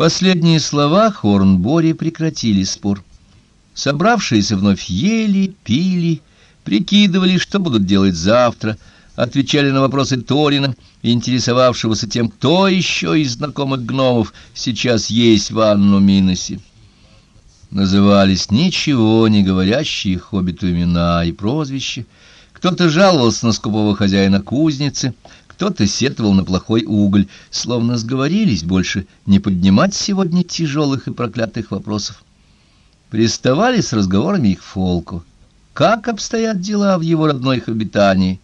Последние слова Хорнбори прекратили спор. Собравшиеся вновь ели, пили, прикидывали, что будут делать завтра, отвечали на вопросы Торина, интересовавшегося тем, кто еще из знакомых гномов сейчас есть в Анну Миносе. Назывались ничего не говорящие хоббиту имена и прозвища. Кто-то жаловался на скупого хозяина кузницы, кто-то сетовал на плохой уголь, словно сговорились больше не поднимать сегодня тяжелых и проклятых вопросов. Приставали с разговорами их Фолку. Как обстоят дела в его родной обитании?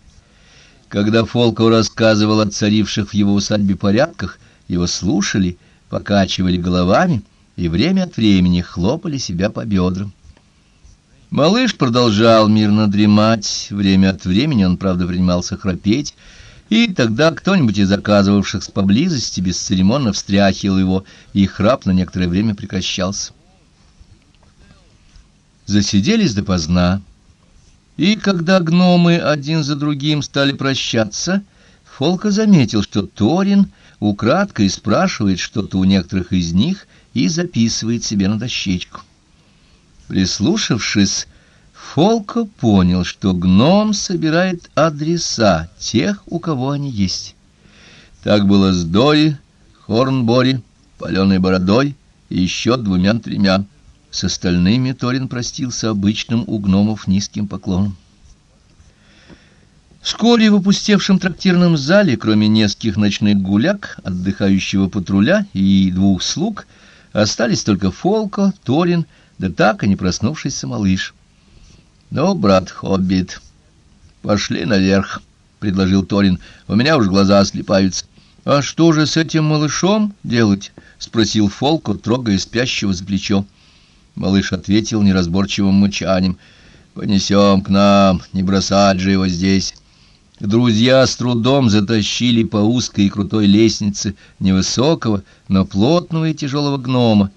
Когда Фолку рассказывал о царивших в его усадьбе порядках, его слушали, покачивали головами и время от времени хлопали себя по бедрам. Малыш продолжал мирно дремать, время от времени он, правда, принимался храпеть, и тогда кто-нибудь из заказывавших с поблизости бесцеремонно встряхивал его, и храп на некоторое время прекращался. Засиделись допоздна, и когда гномы один за другим стали прощаться, Фолка заметил, что Торин украдкой спрашивает что-то у некоторых из них и записывает себе на дощечку. Прислушавшись, Фолка понял, что гном собирает адреса тех, у кого они есть. Так было с Дори, Хорнбори, Паленой Бородой и еще двумя-тремя. С остальными Торин простился обычным у гномов низким поклоном. Вскоре в опустевшем трактирном зале, кроме нескольких ночных гуляк, отдыхающего патруля и двух слуг, остались только Фолко, Торин, да так и не проснувшийся малыш. «Ну, брат Хоббит, пошли наверх», — предложил Торин. «У меня уж глаза слепаются». «А что же с этим малышом делать?» — спросил Фолко, трогая спящего за плечо. Малыш ответил неразборчивым мычанием. «Понесем к нам, не бросать же его здесь». Друзья с трудом затащили по узкой и крутой лестнице невысокого, но плотного и тяжелого гнома.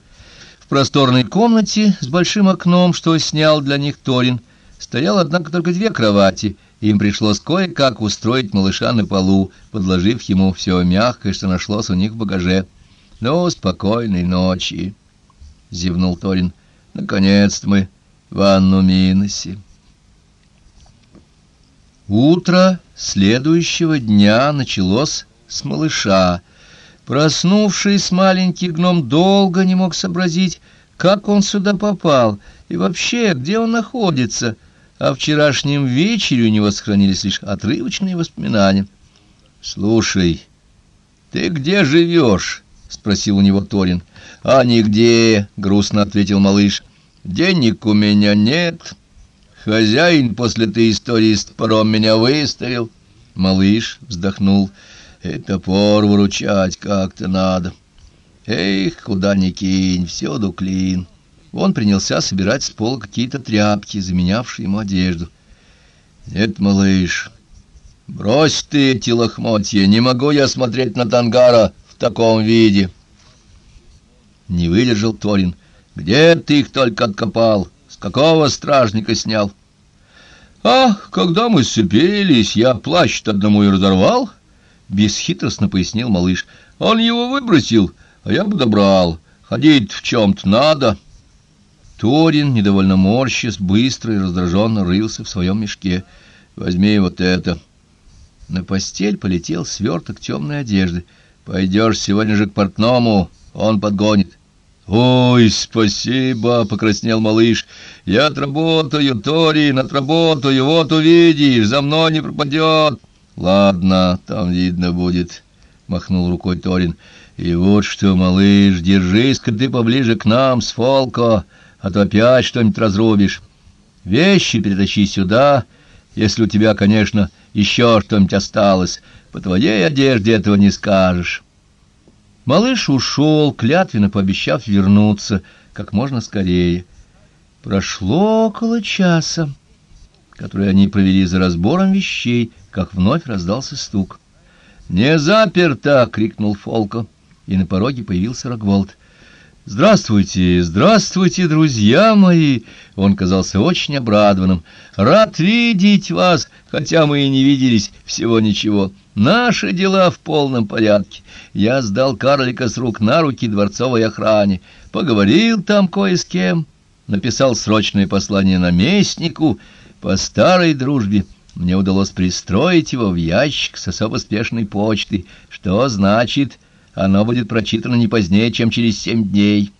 В просторной комнате с большим окном, что снял для них Торин, Стоял, однако, только две кровати, и им пришлось кое-как устроить малыша на полу, подложив ему все мягкое, что нашлось у них в багаже. «Ну, спокойной ночи!» — зевнул Торин. «Наконец-то мы в Анну Миносе!» Утро следующего дня началось с малыша. Проснувшись, маленький гном долго не мог сообразить, как он сюда попал и вообще, где он находится — о вчерашнем вечере у него сохранились лишь отрывочные воспоминания. — Слушай, ты где живешь? — спросил у него Торин. — А нигде, — грустно ответил малыш. — Денег у меня нет. Хозяин после этой истории с топором меня выставил. Малыш вздохнул. — Это пор выручать как-то надо. Эх, куда ни кинь, всюду клин. — он принялся собирать с пола какие-то тряпки, заменявшие ему одежду. «Нет, малыш, брось ты эти лохмотья, не могу я смотреть на Тангара в таком виде!» Не выдержал Торин. «Где ты их только откопал? С какого стражника снял?» «Ах, когда мы сцепились, я плащ одному и разорвал!» Бесхитростно пояснил малыш. «Он его выбросил, а я бы добрал. Ходить в чем-то надо». Торин, недовольно морщис, быстро и раздраженно рылся в своем мешке. «Возьми вот это». На постель полетел сверток темной одежды. «Пойдешь сегодня же к портному, он подгонит». «Ой, спасибо!» — покраснел малыш. «Я отработаю, Торин, отработаю, вот увидишь, за мной не пропадет». «Ладно, там видно будет», — махнул рукой Торин. «И вот что, малыш, держись-ка ты поближе к нам с Фолко» а то опять что-нибудь разрубишь. Вещи перетащи сюда, если у тебя, конечно, еще что-нибудь осталось. По твоей одежде этого не скажешь. Малыш ушел, клятвенно пообещав вернуться как можно скорее. Прошло около часа, который они провели за разбором вещей, как вновь раздался стук. «Не заперто!» — крикнул Фолко, и на пороге появился Рогволд. «Здравствуйте, здравствуйте, друзья мои!» Он казался очень обрадованным. «Рад видеть вас, хотя мы и не виделись всего ничего. Наши дела в полном порядке. Я сдал карлика с рук на руки дворцовой охране. Поговорил там кое с кем. Написал срочное послание наместнику. По старой дружбе мне удалось пристроить его в ящик с особо спешной почты, что значит, оно будет прочитано не позднее, чем через семь дней».